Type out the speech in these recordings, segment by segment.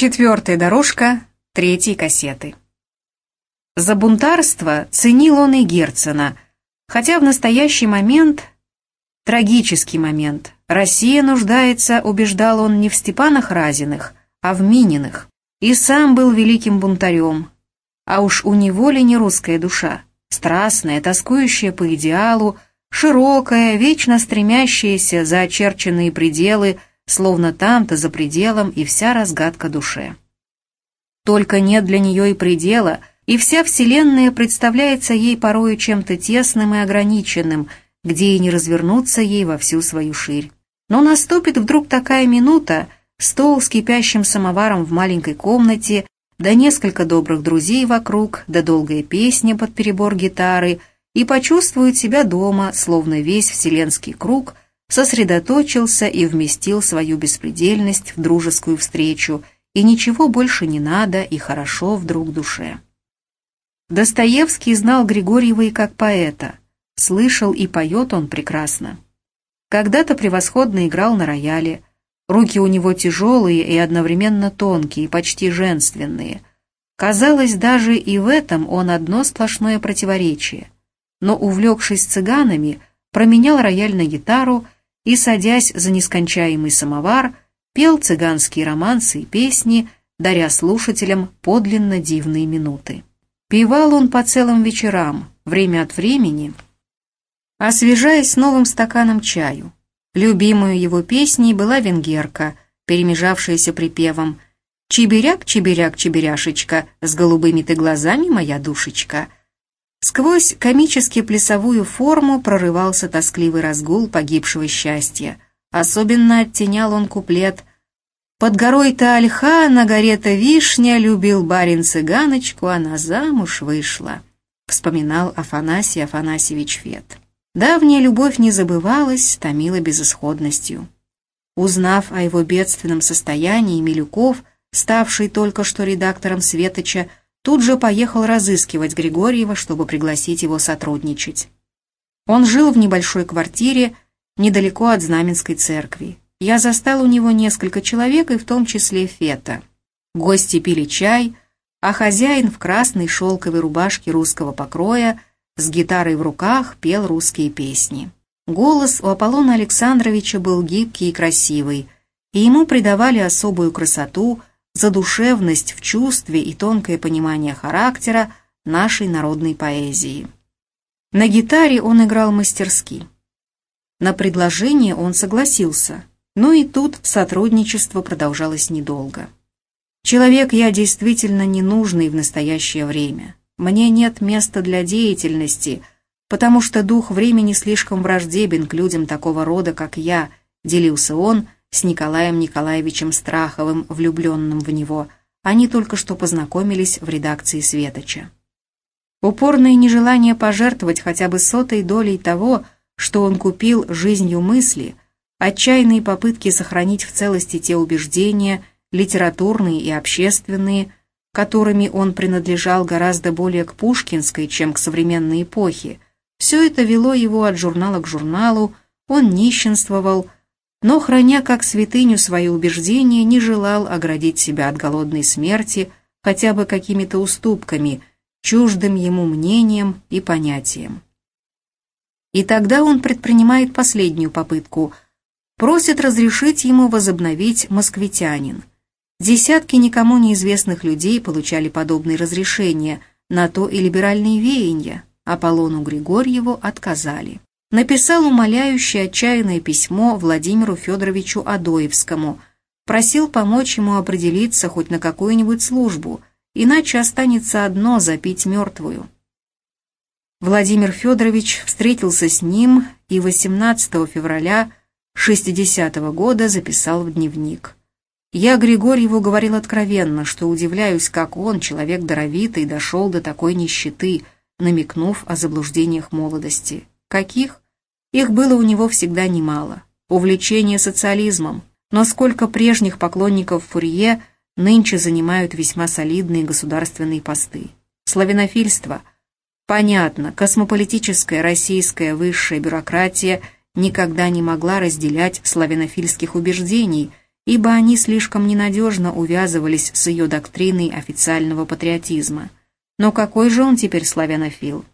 Четвертая дорожка третьей кассеты. За бунтарство ценил он и Герцена, хотя в настоящий момент, трагический момент, Россия нуждается, убеждал он, не в Степанах Разиных, а в Мининых, и сам был великим бунтарем. А уж у него ли не русская душа, страстная, тоскующая по идеалу, широкая, вечно стремящаяся за очерченные пределы, словно там-то за пределом и вся разгадка душе. Только нет для нее и предела, и вся Вселенная представляется ей порою чем-то тесным и ограниченным, где и не развернуться ей во всю свою ширь. Но наступит вдруг такая минута, стол с кипящим самоваром в маленькой комнате, да несколько добрых друзей вокруг, да долгая песня под перебор гитары, и почувствует себя дома, словно весь вселенский круг сосредоточился и вместил свою беспредельность в дружескую встречу, и ничего больше не надо, и хорошо вдруг душе. Достоевский знал Григорьева и как поэта, слышал и поет он прекрасно. Когда-то превосходно играл на рояле, руки у него тяжелые и одновременно тонкие, почти женственные. Казалось, даже и в этом он одно сплошное противоречие – но, увлекшись цыганами, променял рояль на гитару и, садясь за нескончаемый самовар, пел цыганские романсы и песни, даря слушателям подлинно дивные минуты. Певал он по целым вечерам, время от времени, освежаясь новым стаканом чаю. Любимой его песней была венгерка, перемежавшаяся припевом «Чебиряк, чебиряк, чебиряшечка, с голубыми ты глазами, моя душечка», Сквозь комически плясовую форму прорывался тоскливый разгул погибшего счастья. Особенно оттенял он куплет «Под горой-то ольха, на горе-то вишня, любил барин цыганочку, она замуж вышла», вспоминал Афанасий Афанасьевич Фет. Давняя любовь не забывалась, томила безысходностью. Узнав о его бедственном состоянии, Милюков, ставший только что редактором «Светоча», тут же поехал разыскивать Григорьева, чтобы пригласить его сотрудничать. Он жил в небольшой квартире недалеко от Знаменской церкви. Я застал у него несколько человек, и в том числе Фета. Гости пили чай, а хозяин в красной шелковой рубашке русского покроя с гитарой в руках пел русские песни. Голос у Аполлона Александровича был гибкий и красивый, и ему придавали особую красоту задушевность в чувстве и тонкое понимание характера нашей народной поэзии. На гитаре он играл мастерски. На предложение он согласился, но и тут сотрудничество продолжалось недолго. Человек я действительно ненужный в настоящее время. Мне нет места для деятельности, потому что дух времени слишком враждебен к людям такого рода, как я, делился он, с Николаем Николаевичем Страховым, влюбленным в него. Они только что познакомились в редакции «Светоча». Упорное нежелание пожертвовать хотя бы сотой долей того, что он купил жизнью мысли, отчаянные попытки сохранить в целости те убеждения, литературные и общественные, которыми он принадлежал гораздо более к пушкинской, чем к современной эпохе, все это вело его от журнала к журналу, он нищенствовал, но, храня как святыню свои убеждения, не желал оградить себя от голодной смерти хотя бы какими-то уступками, чуждым ему мнением и понятием. И тогда он предпринимает последнюю попытку, просит разрешить ему возобновить «Москвитянин». Десятки никому неизвестных людей получали подобные разрешения, на то и либеральные веяния, Аполлону Григорьеву отказали написал умоляющее отчаянное письмо Владимиру Федоровичу Адоевскому, просил помочь ему определиться хоть на какую-нибудь службу, иначе останется одно запить мертвую. Владимир Федорович встретился с ним и 18 февраля 60 -го года записал в дневник. Я Григорьеву говорил откровенно, что удивляюсь, как он, человек даровитый, дошел до такой нищеты, намекнув о заблуждениях молодости. Каких? Их было у него всегда немало. Увлечение социализмом. Но сколько прежних поклонников Фурье нынче занимают весьма солидные государственные посты. Славянофильство. Понятно, космополитическая российская высшая бюрократия никогда не могла разделять славянофильских убеждений ибо они слишком ненадежно увязывались с ее доктриной официального патриотизма. Но какой же он теперь славянофил?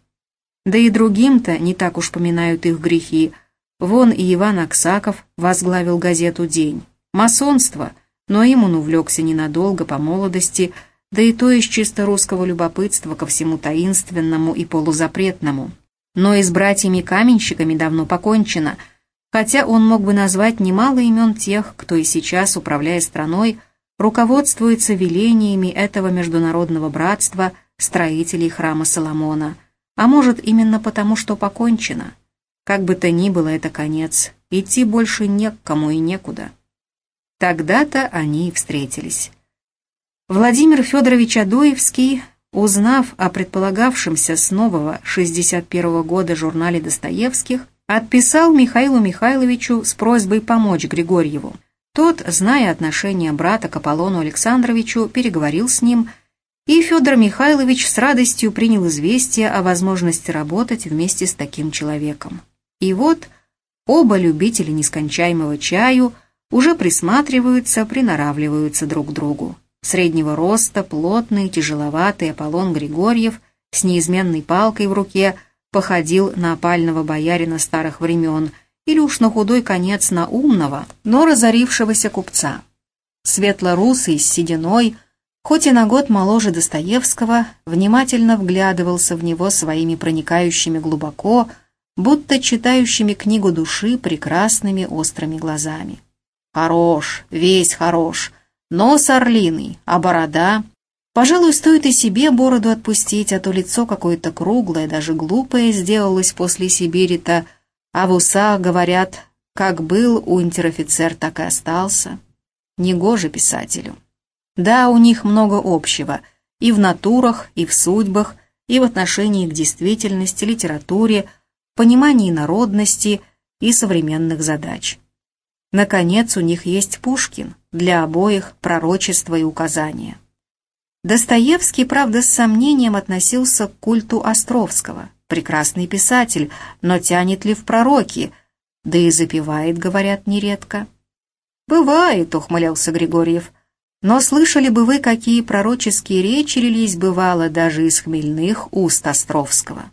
Да и другим-то не так уж поминают их грехи. Вон и Иван Аксаков возглавил газету «День». Масонство, но им он увлекся ненадолго по молодости, да и то из чисто русского любопытства ко всему таинственному и полузапретному. Но и с братьями-каменщиками давно покончено, хотя он мог бы назвать немало имен тех, кто и сейчас, управляя страной, руководствуется велениями этого международного братства строителей храма Соломона – а может, именно потому, что покончено. Как бы то ни было, это конец. Идти больше не к кому и некуда. Тогда-то они и встретились. Владимир Федорович Адоевский, узнав о предполагавшемся с нового 61 -го года журнале Достоевских, отписал Михаилу Михайловичу с просьбой помочь Григорьеву. Тот, зная отношение брата к Аполлону Александровичу, переговорил с ним и Федор Михайлович с радостью принял известие о возможности работать вместе с таким человеком. И вот оба любители нескончаемого чаю уже присматриваются, приноравливаются друг к другу. Среднего роста, плотный, тяжеловатый Аполлон Григорьев с неизменной палкой в руке походил на опального боярина старых времен или уж на худой конец на умного, но разорившегося купца. Светло-русый, с сединой, Хоть и на год моложе Достоевского, внимательно вглядывался в него своими проникающими глубоко, будто читающими книгу души прекрасными острыми глазами. Хорош, весь хорош, нос орлиный, а борода... Пожалуй, стоит и себе бороду отпустить, а то лицо какое-то круглое, даже глупое сделалось после Сибири-то, а в усах, говорят, как был унтер-офицер, так и остался. Негоже писателю. Да, у них много общего, и в натурах, и в судьбах, и в отношении к действительности, литературе, понимании народности и современных задач. Наконец, у них есть Пушкин, для обоих пророчество и указания. Достоевский, правда, с сомнением относился к культу Островского. Прекрасный писатель, но тянет ли в пророки, да и запевает, говорят, нередко. «Бывает», — ухмылялся Григорьев, но слышали бы вы, какие пророческие речи лились бывало даже из хмельных уст Островского.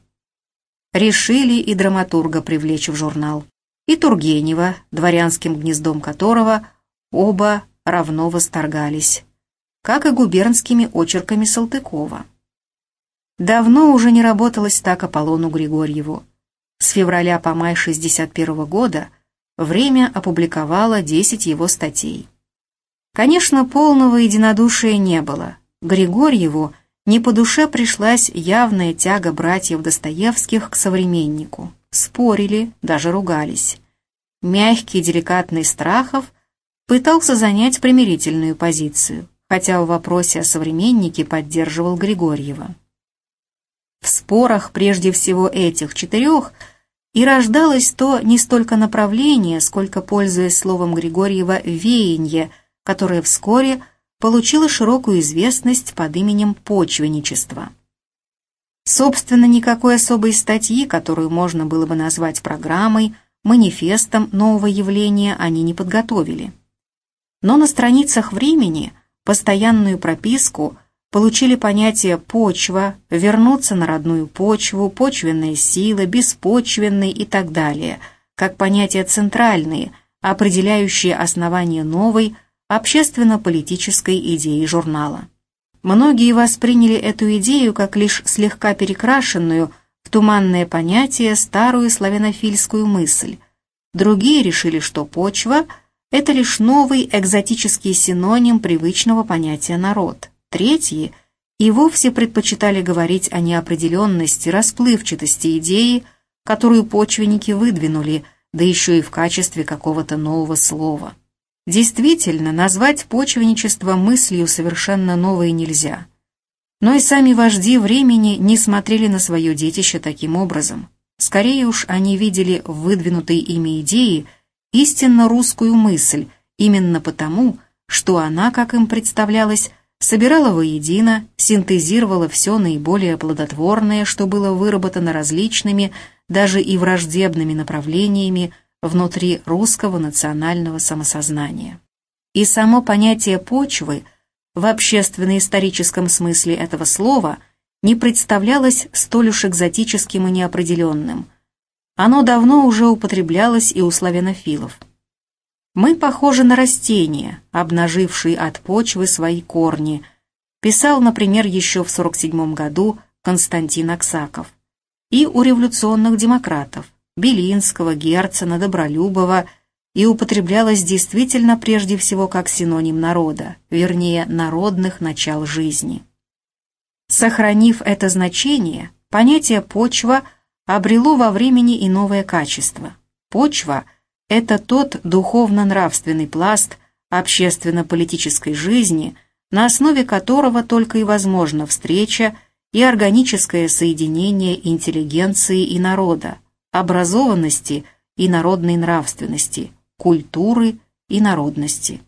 Решили и драматурга привлечь в журнал, и Тургенева, дворянским гнездом которого оба равно восторгались, как и губернскими очерками Салтыкова. Давно уже не работалось так Аполлону Григорьеву. С февраля по май 61 года время опубликовало 10 его статей. Конечно, полного единодушия не было. Григорьеву не по душе пришлась явная тяга братьев Достоевских к современнику. Спорили, даже ругались. Мягкий, деликатный Страхов пытался занять примирительную позицию, хотя в вопросе о современнике поддерживал Григорьева. В спорах прежде всего этих четырех и рождалось то не столько направление, сколько, пользуясь словом Григорьева, веяние – которое вскоре получило широкую известность под именем почвенничества. Собственно, никакой особой статьи, которую можно было бы назвать программой, манифестом нового явления они не подготовили. Но на страницах времени постоянную прописку получили понятия «почва», «вернуться на родную почву», «почвенная сила», «беспочвенный» и так далее, как понятия центральные, определяющие основание новой, общественно-политической идеи журнала. Многие восприняли эту идею как лишь слегка перекрашенную в туманное понятие старую славянофильскую мысль. Другие решили, что почва – это лишь новый экзотический синоним привычного понятия «народ». Третьи и вовсе предпочитали говорить о неопределенности, расплывчатости идеи, которую почвенники выдвинули, да еще и в качестве какого-то нового слова. Действительно, назвать почвенничество мыслью совершенно новой нельзя. Но и сами вожди времени не смотрели на свое детище таким образом. Скорее уж они видели в выдвинутой ими идеи истинно русскую мысль, именно потому, что она, как им представлялось, собирала воедино, синтезировала все наиболее плодотворное, что было выработано различными, даже и враждебными направлениями внутри русского национального самосознания. И само понятие почвы в общественно-историческом смысле этого слова не представлялось столь уж экзотическим и неопределенным. Оно давно уже употреблялось и у славянофилов. «Мы похожи на растения, обнажившие от почвы свои корни», писал, например, еще в 47 году Константин Аксаков. И у революционных демократов Белинского, Герцена, Добролюбова и употреблялось действительно прежде всего как синоним народа, вернее, народных начал жизни. Сохранив это значение, понятие «почва» обрело во времени и новое качество. Почва – это тот духовно-нравственный пласт общественно-политической жизни, на основе которого только и возможна встреча и органическое соединение интеллигенции и народа, образованности и народной нравственности, культуры и народности.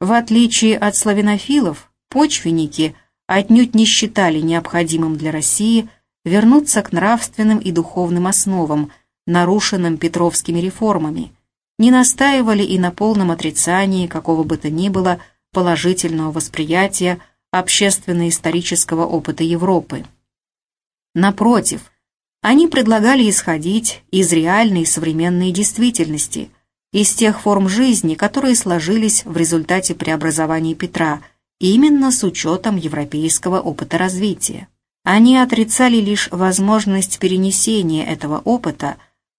В отличие от славянофилов, почвенники отнюдь не считали необходимым для России вернуться к нравственным и духовным основам, нарушенным петровскими реформами, не настаивали и на полном отрицании какого бы то ни было положительного восприятия общественно-исторического опыта Европы. Напротив, они предлагали исходить из реальной современной действительности, из тех форм жизни, которые сложились в результате преобразований Петра, именно с учетом европейского опыта развития. Они отрицали лишь возможность перенесения этого опыта,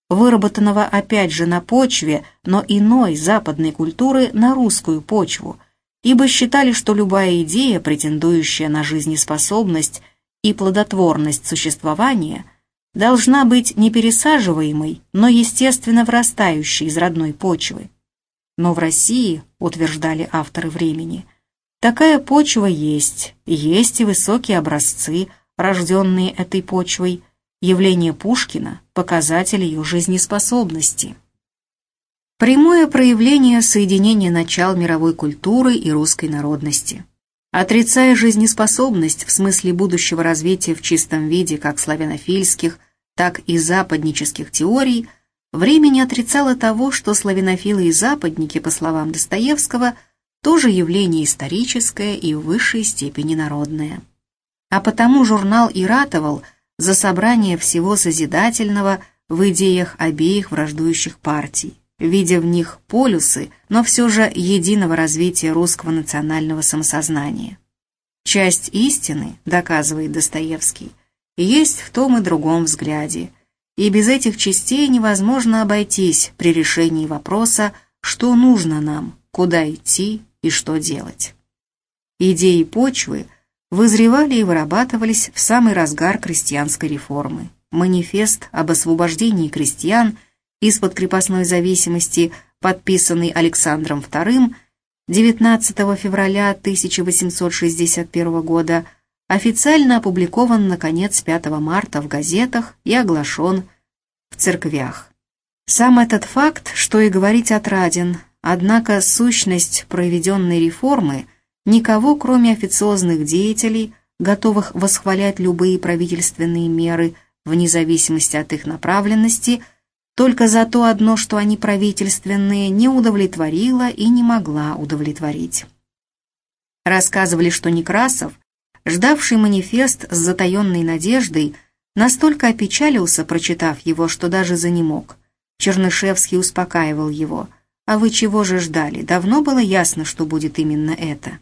выработанного опять же на почве, но иной западной культуры на русскую почву, ибо считали, что любая идея, претендующая на жизнеспособность и плодотворность существования, должна быть не пересаживаемой, но естественно врастающей из родной почвы. Но в России, утверждали авторы времени, такая почва есть, есть и высокие образцы, рожденные этой почвой, явление Пушкина – показатель ее жизнеспособности. Прямое проявление соединения начал мировой культуры и русской народности. Отрицая жизнеспособность в смысле будущего развития в чистом виде как славянофильских, так и западнических теорий, время не отрицало того, что славянофилы и западники, по словам Достоевского, тоже явление историческое и в высшей степени народное. А потому журнал и ратовал за собрание всего созидательного в идеях обеих враждующих партий видя в них полюсы, но все же единого развития русского национального самосознания. Часть истины, доказывает Достоевский, есть в том и другом взгляде, и без этих частей невозможно обойтись при решении вопроса, что нужно нам, куда идти и что делать. Идеи почвы вызревали и вырабатывались в самый разгар крестьянской реформы. Манифест об освобождении крестьян из-под крепостной зависимости, подписанный Александром II 19 февраля 1861 года, официально опубликован, наконец, 5 марта в газетах и оглашен в церквях. Сам этот факт, что и говорить отраден, однако сущность проведенной реформы никого, кроме официозных деятелей, готовых восхвалять любые правительственные меры вне зависимости от их направленности – только за то одно, что они правительственные, не удовлетворила и не могла удовлетворить. Рассказывали, что Некрасов, ждавший манифест с затаенной надеждой, настолько опечалился, прочитав его, что даже занемог. Чернышевский успокаивал его. «А вы чего же ждали? Давно было ясно, что будет именно это».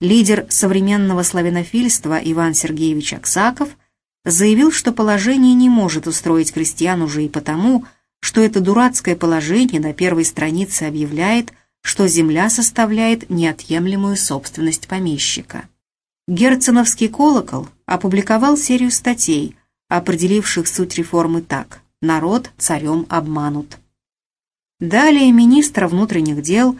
Лидер современного славянофильства Иван Сергеевич Аксаков – заявил, что положение не может устроить крестьян уже и потому, что это дурацкое положение на первой странице объявляет, что земля составляет неотъемлемую собственность помещика. Герценовский колокол опубликовал серию статей, определивших суть реформы так «Народ царем обманут». Далее министр внутренних дел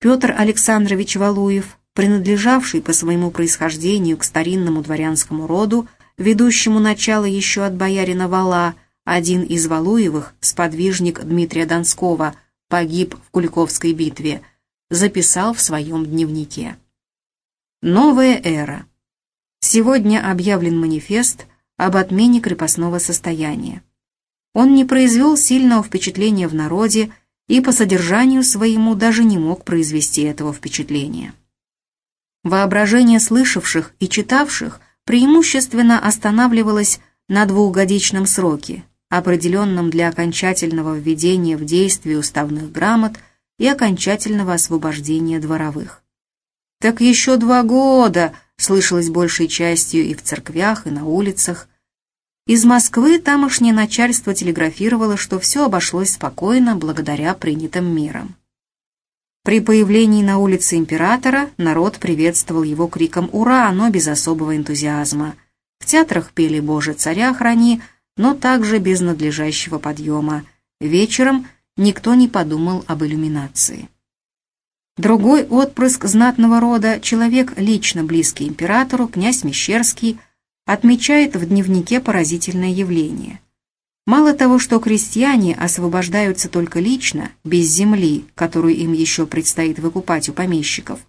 Петр Александрович Валуев, принадлежавший по своему происхождению к старинному дворянскому роду, ведущему начало еще от боярина Вала, один из Валуевых, сподвижник Дмитрия Донского, погиб в Куликовской битве, записал в своем дневнике. Новая эра. Сегодня объявлен манифест об отмене крепостного состояния. Он не произвел сильного впечатления в народе и по содержанию своему даже не мог произвести этого впечатления. Воображение слышавших и читавших преимущественно останавливалось на двухгодичном сроке, определенном для окончательного введения в действие уставных грамот и окончательного освобождения дворовых. «Так еще два года!» слышалось большей частью и в церквях, и на улицах. Из Москвы тамошнее начальство телеграфировало, что все обошлось спокойно благодаря принятым мерам. При появлении на улице императора народ приветствовал его криком «Ура!», но без особого энтузиазма. В театрах пели «Боже, царя храни», но также без надлежащего подъема. Вечером никто не подумал об иллюминации. Другой отпрыск знатного рода, человек, лично близкий императору, князь Мещерский, отмечает в дневнике поразительное явление. Мало того, что крестьяне освобождаются только лично, без земли, которую им еще предстоит выкупать у помещиков,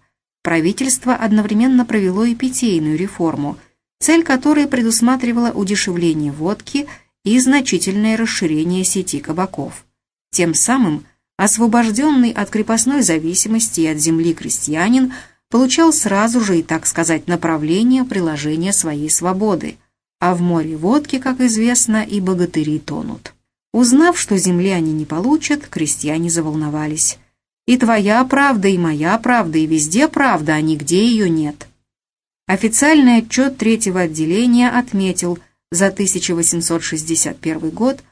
правительство одновременно провело и питейную реформу, цель которой предусматривала удешевление водки и значительное расширение сети кабаков. Тем самым освобожденный от крепостной зависимости и от земли крестьянин получал сразу же и, так сказать, направление приложения своей свободы, а в море водки, как известно, и богатыри тонут. Узнав, что земли они не получат, крестьяне заволновались. И твоя правда, и моя правда, и везде правда, а нигде ее нет. Официальный отчет третьего отделения отметил за 1861 год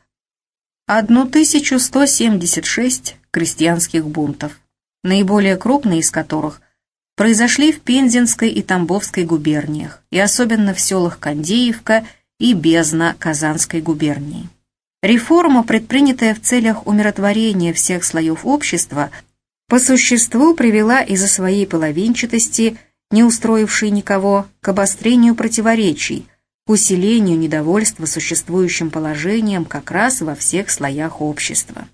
1176 крестьянских бунтов, наиболее крупные из которых произошли в Пензенской и Тамбовской губерниях, и особенно в селах Кондеевка и Бездна Казанской губернии. Реформа, предпринятая в целях умиротворения всех слоев общества, по существу привела из-за своей половинчатости, не устроившей никого, к обострению противоречий, усилению недовольства существующим положением как раз во всех слоях общества.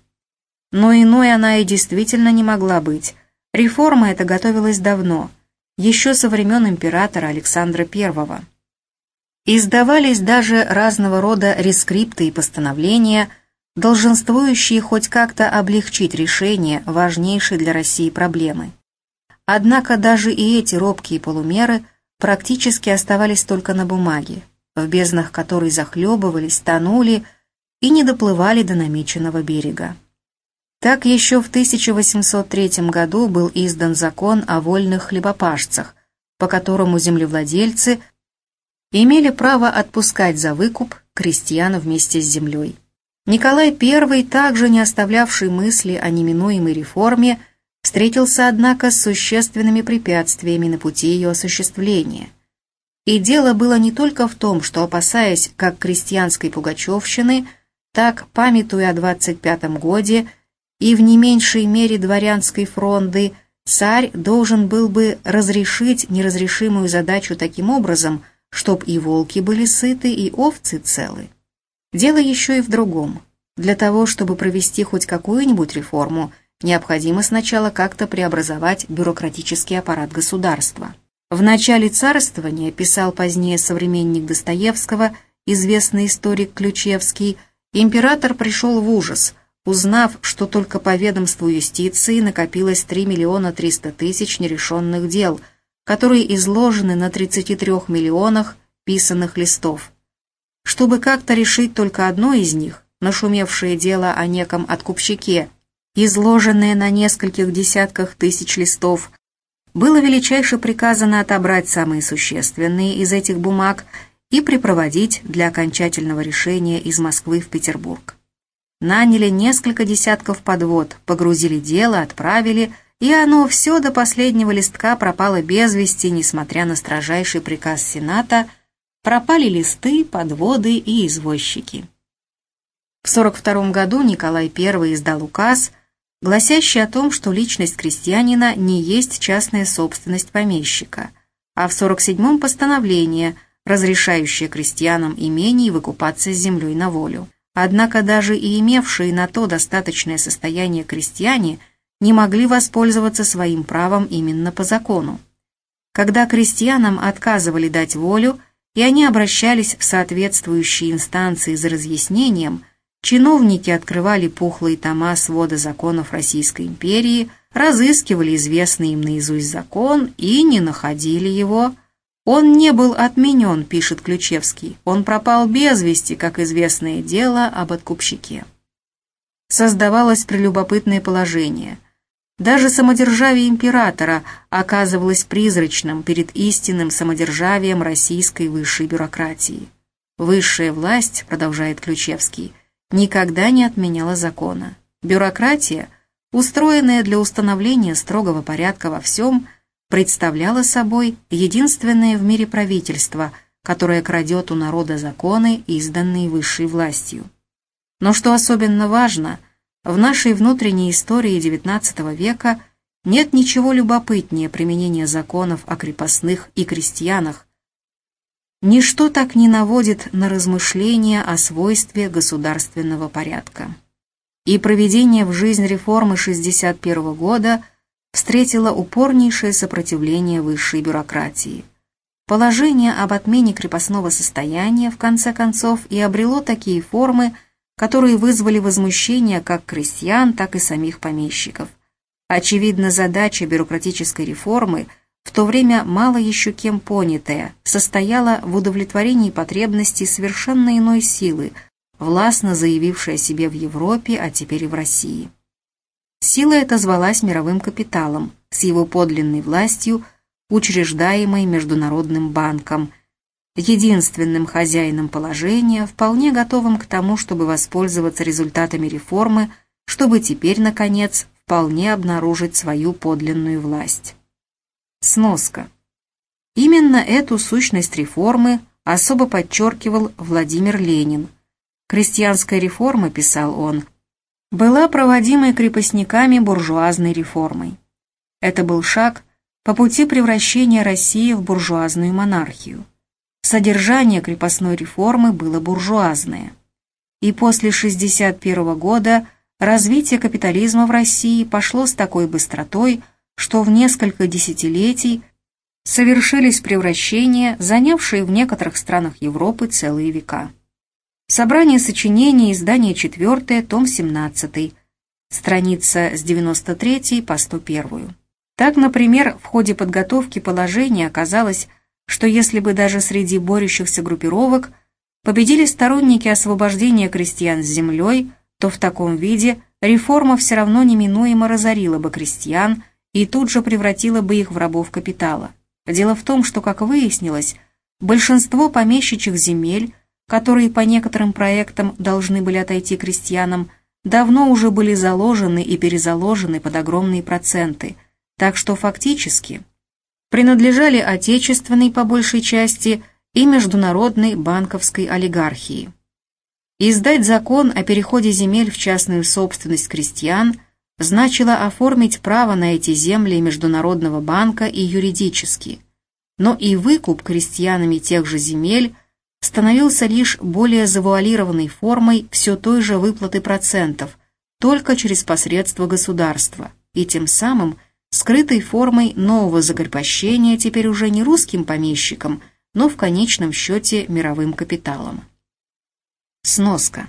Но иной она и действительно не могла быть. Реформа эта готовилась давно, еще со времен императора Александра I. Издавались даже разного рода рескрипты и постановления, долженствующие хоть как-то облегчить решение важнейшей для России проблемы. Однако даже и эти робкие полумеры практически оставались только на бумаге, в безднах которой захлебывались, тонули и не доплывали до намеченного берега. Так еще в 1803 году был издан закон о вольных хлебопашцах, по которому землевладельцы имели право отпускать за выкуп крестьян вместе с землей. Николай I, также не оставлявший мысли о неминуемой реформе, встретился, однако, с существенными препятствиями на пути ее осуществления. И дело было не только в том, что, опасаясь как крестьянской пугачевщины, так, памятуя о 25-м годе, и в не меньшей мере дворянской фронды, царь должен был бы разрешить неразрешимую задачу таким образом, чтоб и волки были сыты, и овцы целы. Дело еще и в другом. Для того, чтобы провести хоть какую-нибудь реформу, необходимо сначала как-то преобразовать бюрократический аппарат государства. В начале царствования, писал позднее современник Достоевского, известный историк Ключевский, император пришел в ужас – узнав, что только по ведомству юстиции накопилось 3 миллиона 300 тысяч нерешенных дел, которые изложены на 33 миллионах писанных листов. Чтобы как-то решить только одно из них, нашумевшее дело о неком откупщике, изложенное на нескольких десятках тысяч листов, было величайше приказано отобрать самые существенные из этих бумаг и припроводить для окончательного решения из Москвы в Петербург. Наняли несколько десятков подвод, погрузили дело, отправили, и оно все до последнего листка пропало без вести, несмотря на строжайший приказ Сената, пропали листы, подводы и извозчики. В 42 году Николай I издал указ, гласящий о том, что личность крестьянина не есть частная собственность помещика, а в 47-м постановление, разрешающее крестьянам имений выкупаться с землей на волю. Однако даже и имевшие на то достаточное состояние крестьяне не могли воспользоваться своим правом именно по закону. Когда крестьянам отказывали дать волю, и они обращались в соответствующие инстанции за разъяснением, чиновники открывали пухлые тома свода законов Российской империи, разыскивали известный им наизусть закон и не находили его. Он не был отменен, пишет Ключевский, он пропал без вести, как известное дело об откупщике. Создавалось прелюбопытное положение. Даже самодержавие императора оказывалось призрачным перед истинным самодержавием российской высшей бюрократии. Высшая власть, продолжает Ключевский, никогда не отменяла закона. Бюрократия, устроенная для установления строгого порядка во всем, представляла собой единственное в мире правительство, которое крадет у народа законы, изданные высшей властью. Но что особенно важно, в нашей внутренней истории XIX века нет ничего любопытнее применения законов о крепостных и крестьянах, Ничто так не наводит на размышления о свойстве государственного порядка. И проведение в жизнь реформы 61 года встретило упорнейшее сопротивление высшей бюрократии. Положение об отмене крепостного состояния в конце концов и обрело такие формы, которые вызвали возмущение как крестьян, так и самих помещиков. Очевидно, задача бюрократической реформы – в то время мало еще кем понятая, состояла в удовлетворении потребностей совершенно иной силы, властно заявившей себе в Европе, а теперь и в России. Сила эта звалась мировым капиталом, с его подлинной властью, учреждаемой Международным банком, единственным хозяином положения, вполне готовым к тому, чтобы воспользоваться результатами реформы, чтобы теперь, наконец, вполне обнаружить свою подлинную власть. Сноска. Именно эту сущность реформы особо подчеркивал Владимир Ленин. Крестьянская реформа, писал он, была проводимой крепостниками буржуазной реформой. Это был шаг по пути превращения России в буржуазную монархию. Содержание крепостной реформы было буржуазное. И после 1961 года развитие капитализма в России пошло с такой быстротой, что в несколько десятилетий совершились превращения, занявшие в некоторых странах Европы целые века. Собрание сочинений, издание 4, том 17, страница с 93 по 101. Так, например, в ходе подготовки положения оказалось, что если бы даже среди борющихся группировок победили сторонники освобождения крестьян с землей, то в таком виде реформа все равно неминуемо разорила бы крестьян, и тут же превратила бы их в рабов капитала. Дело в том, что, как выяснилось, большинство помещичьих земель, которые по некоторым проектам должны были отойти крестьянам, давно уже были заложены и перезаложены под огромные проценты, так что фактически принадлежали отечественной по большей части и международной банковской олигархии. Издать закон о переходе земель в частную собственность крестьян – значило оформить право на эти земли Международного банка и юридически, но и выкуп крестьянами тех же земель становился лишь более завуалированной формой все той же выплаты процентов, только через посредство государства, и тем самым скрытой формой нового закрепощения теперь уже не русским помещикам, но в конечном счете мировым капиталом. Сноска.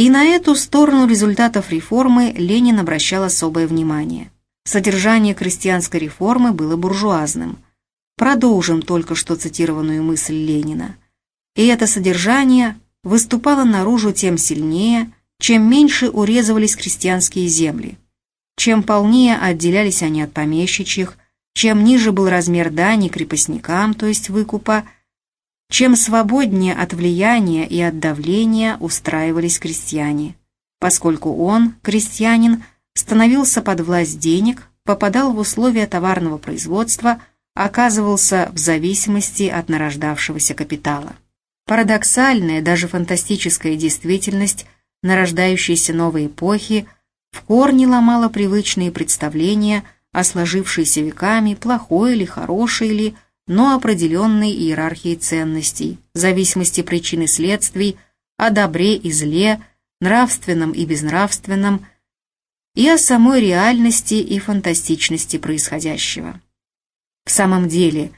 И на эту сторону результатов реформы Ленин обращал особое внимание. Содержание крестьянской реформы было буржуазным. Продолжим только что цитированную мысль Ленина. И это содержание выступало наружу тем сильнее, чем меньше урезывались крестьянские земли, чем полнее отделялись они от помещичьих, чем ниже был размер дани крепостникам, то есть выкупа, чем свободнее от влияния и от давления устраивались крестьяне, поскольку он, крестьянин, становился под власть денег, попадал в условия товарного производства, оказывался в зависимости от нарождавшегося капитала. Парадоксальная, даже фантастическая действительность нарождающейся новой эпохи в корне ломала привычные представления о сложившейся веками плохой или хорошей или но определенной иерархии ценностей, зависимости причин и следствий, о добре и зле, нравственном и безнравственном, и о самой реальности и фантастичности происходящего. В самом деле,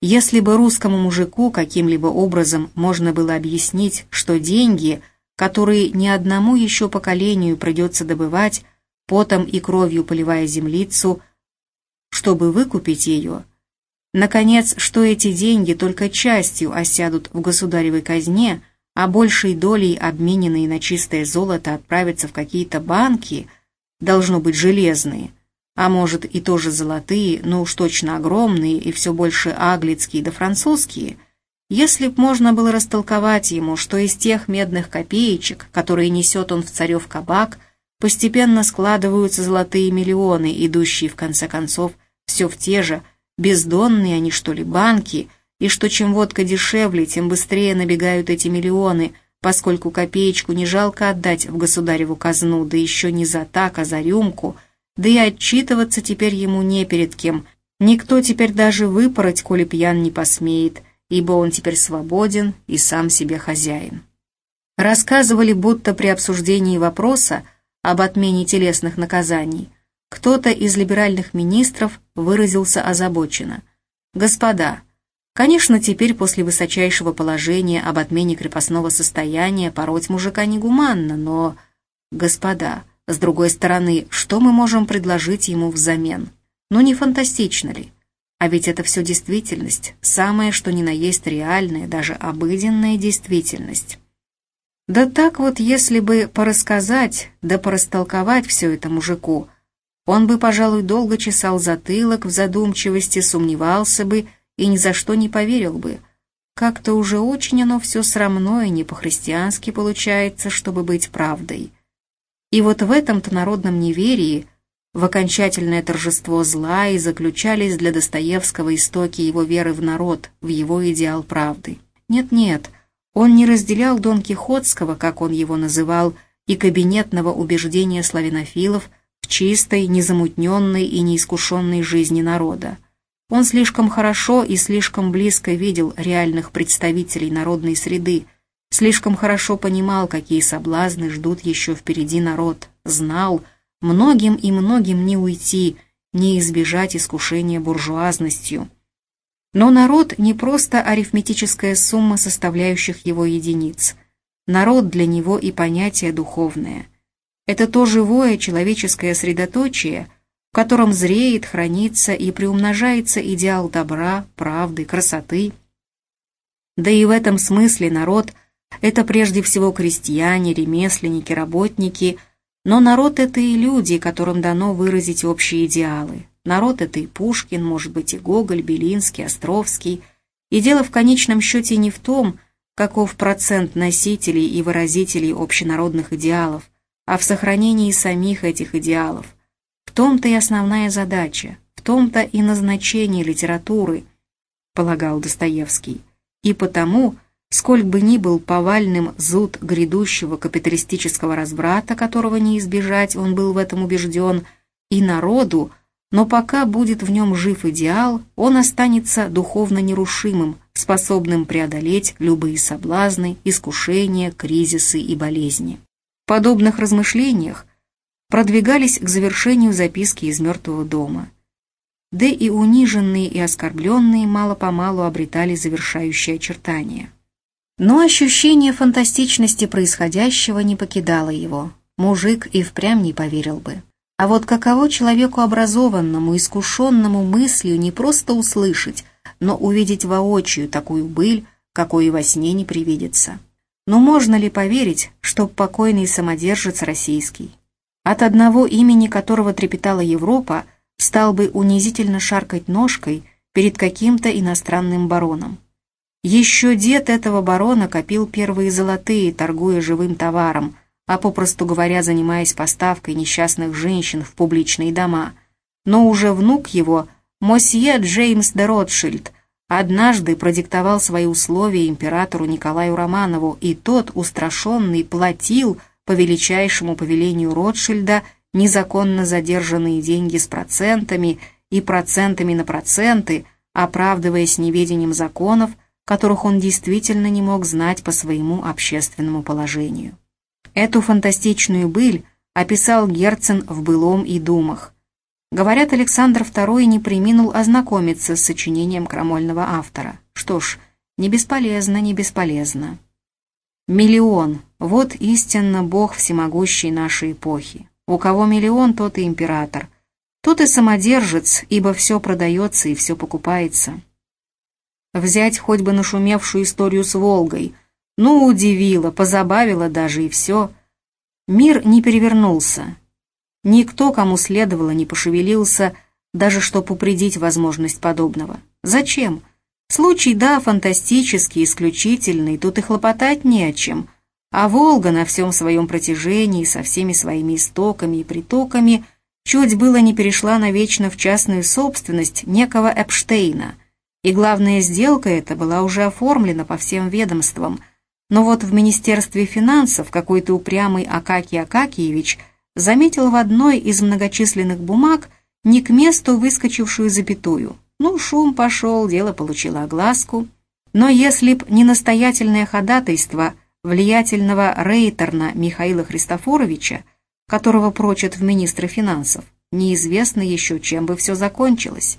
если бы русскому мужику каким-либо образом можно было объяснить, что деньги который ни одному еще поколению придется добывать, потом и кровью поливая землицу, чтобы выкупить ее. Наконец, что эти деньги только частью осядут в государевой казне, а большей долей, обмененные на чистое золото, отправятся в какие-то банки, должно быть железные, а может и тоже золотые, но уж точно огромные и все больше аглицкие да французские, если б можно было растолковать ему, что из тех медных копеечек, которые несет он в царев кабак, постепенно складываются золотые миллионы, идущие в конце концов все в те же, бездонные они что ли банки, и что чем водка дешевле, тем быстрее набегают эти миллионы, поскольку копеечку не жалко отдать в государеву казну, да еще не за так, а за рюмку, да и отчитываться теперь ему не перед кем, никто теперь даже выпороть, коли пьян не посмеет, ибо он теперь свободен и сам себе хозяин. Рассказывали, будто при обсуждении вопроса об отмене телесных наказаний кто-то из либеральных министров выразился озабоченно. «Господа, конечно, теперь после высочайшего положения об отмене крепостного состояния пороть мужика негуманно, но... Господа, с другой стороны, что мы можем предложить ему взамен? Ну не фантастично ли? А ведь это все действительность, самое что ни на есть реальная, даже обыденная действительность. Да так вот, если бы порассказать, да порастолковать все это мужику, он бы, пожалуй, долго чесал затылок в задумчивости, сомневался бы и ни за что не поверил бы. Как-то уже очень оно все срамное, не по-христиански получается, чтобы быть правдой. И вот в этом-то народном неверии, в окончательное торжество зла и заключались для Достоевского истоки его веры в народ, в его идеал правды. Нет-нет, он не разделял Дон Кихотского, как он его называл, и кабинетного убеждения славянофилов – чистой, незамутненной и неискушенной жизни народа. Он слишком хорошо и слишком близко видел реальных представителей народной среды, слишком хорошо понимал, какие соблазны ждут еще впереди народ, знал, многим и многим не уйти, не избежать искушения буржуазностью. Но народ не просто арифметическая сумма составляющих его единиц. Народ для него и понятие духовное – это то живое человеческое средоточие, в котором зреет, хранится и приумножается идеал добра, правды, красоты. Да и в этом смысле народ – это прежде всего крестьяне, ремесленники, работники, но народ – это и люди, которым дано выразить общие идеалы. Народ – это и Пушкин, может быть, и Гоголь, Белинский, Островский. И дело в конечном счете не в том, каков процент носителей и выразителей общенародных идеалов – а в сохранении самих этих идеалов. В том-то и основная задача, в том-то и назначение литературы, полагал Достоевский. И потому, сколь бы ни был повальным зуд грядущего капиталистического разбрата, которого не избежать, он был в этом убежден, и народу, но пока будет в нем жив идеал, он останется духовно нерушимым, способным преодолеть любые соблазны, искушения, кризисы и болезни подобных размышлениях продвигались к завершению записки из мертвого дома. Да и униженные и оскорбленные мало-помалу обретали завершающие очертания. Но ощущение фантастичности происходящего не покидало его. Мужик и впрямь не поверил бы. А вот каково человеку образованному, искушенному мыслью не просто услышать, но увидеть воочию такую быль, какой и во сне не привидится. Но можно ли поверить, что покойный самодержец российский, от одного имени которого трепетала Европа, стал бы унизительно шаркать ножкой перед каким-то иностранным бароном? Еще дед этого барона копил первые золотые, торгуя живым товаром, а попросту говоря, занимаясь поставкой несчастных женщин в публичные дома. Но уже внук его, мосье Джеймс де Ротшильд, однажды продиктовал свои условия императору Николаю Романову, и тот, устрашенный, платил по величайшему повелению Ротшильда незаконно задержанные деньги с процентами и процентами на проценты, оправдываясь неведением законов, которых он действительно не мог знать по своему общественному положению. Эту фантастичную быль описал Герцен в «Былом и думах», Говорят, Александр II не приминул ознакомиться с сочинением крамольного автора. Что ж, не бесполезно, не бесполезно. Миллион — вот истинно Бог всемогущий нашей эпохи. У кого миллион, тот и император. Тот и самодержец, ибо все продается и все покупается. Взять хоть бы нашумевшую историю с Волгой. Ну, удивило, позабавило даже и все. Мир не перевернулся. Никто, кому следовало, не пошевелился, даже чтобы упредить возможность подобного. Зачем? Случай, да, фантастический, исключительный, тут и хлопотать не о чем. А Волга на всем своем протяжении, со всеми своими истоками и притоками, чуть было не перешла навечно в частную собственность некого Эпштейна. И главная сделка эта была уже оформлена по всем ведомствам. Но вот в Министерстве финансов какой-то упрямый Акакий Акакиевич заметил в одной из многочисленных бумаг не к месту выскочившую запятую. Ну, шум пошел, дело получило огласку. Но если б не настоятельное ходатайство влиятельного рейтерна Михаила Христофоровича, которого прочат в министры финансов, неизвестно еще, чем бы все закончилось.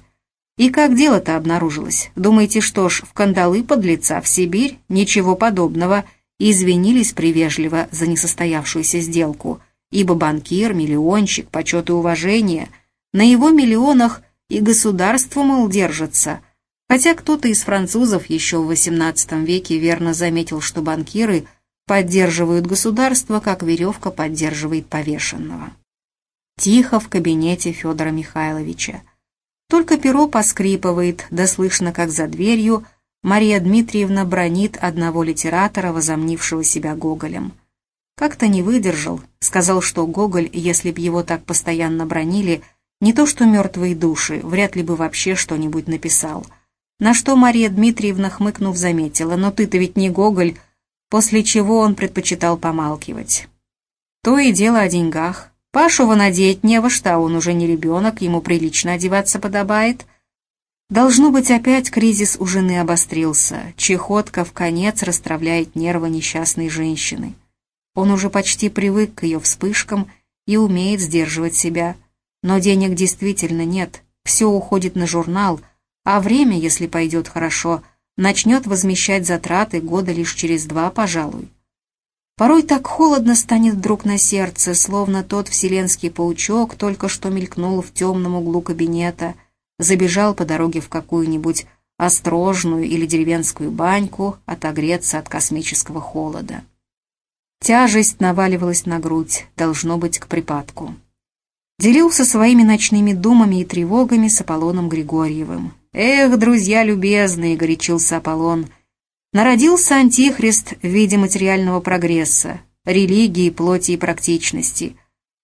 И как дело-то обнаружилось? Думаете, что ж, в кандалы подлеца в Сибирь? Ничего подобного. Извинились привежливо за несостоявшуюся сделку, ибо банкир, миллионщик, почет и уважение, на его миллионах и государство, мол, держится. Хотя кто-то из французов еще в XVIII веке верно заметил, что банкиры поддерживают государство, как веревка поддерживает повешенного. Тихо в кабинете Федора Михайловича. Только перо поскрипывает, да слышно, как за дверью Мария Дмитриевна бронит одного литератора, возомнившего себя Гоголем. Как-то не выдержал, сказал, что Гоголь, если б его так постоянно бронили, не то что мертвые души, вряд ли бы вообще что-нибудь написал. На что Мария Дмитриевна, хмыкнув, заметила, «Но ты-то ведь не Гоголь», после чего он предпочитал помалкивать. То и дело о деньгах. Пашува надеть не во что, он уже не ребенок, ему прилично одеваться подобает. Должно быть, опять кризис у жены обострился, чехотка в конец расстравляет нервы несчастной женщины. Он уже почти привык к ее вспышкам и умеет сдерживать себя – но денег действительно нет, все уходит на журнал, а время, если пойдет хорошо, начнет возмещать затраты года лишь через два, пожалуй. Порой так холодно станет вдруг на сердце, словно тот вселенский паучок только что мелькнул в темном углу кабинета, забежал по дороге в какую-нибудь острожную или деревенскую баньку отогреться от космического холода. Тяжесть наваливалась на грудь, должно быть, к припадку делился своими ночными думами и тревогами с Аполлоном Григорьевым. «Эх, друзья любезные!» — горячился Аполлон. «Народился Антихрист в виде материального прогресса, религии, плоти и практичности.